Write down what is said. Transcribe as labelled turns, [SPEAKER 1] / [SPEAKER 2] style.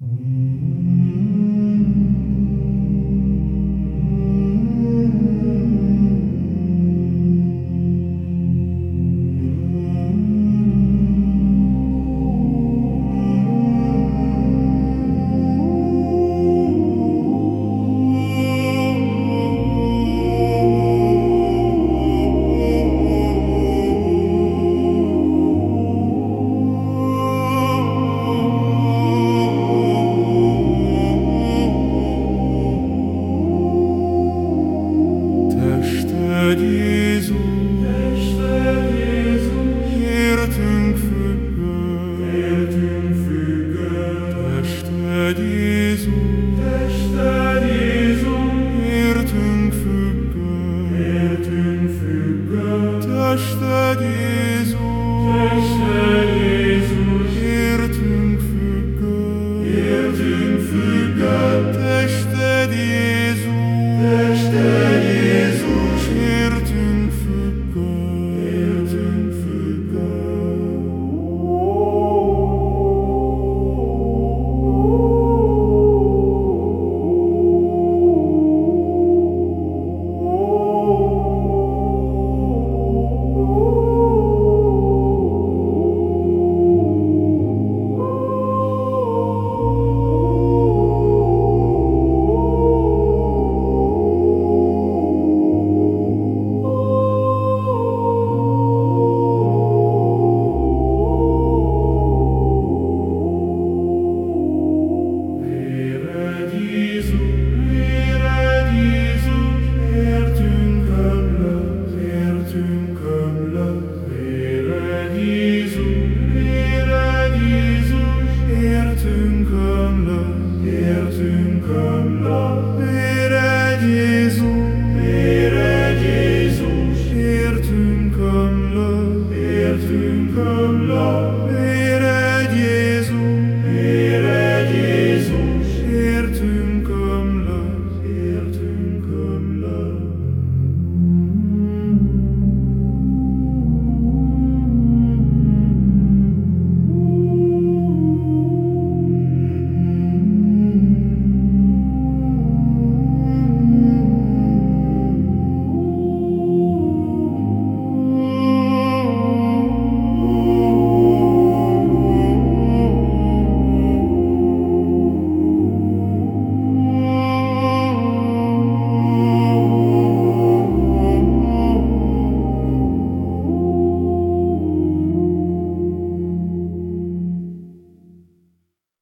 [SPEAKER 1] Hirten füge,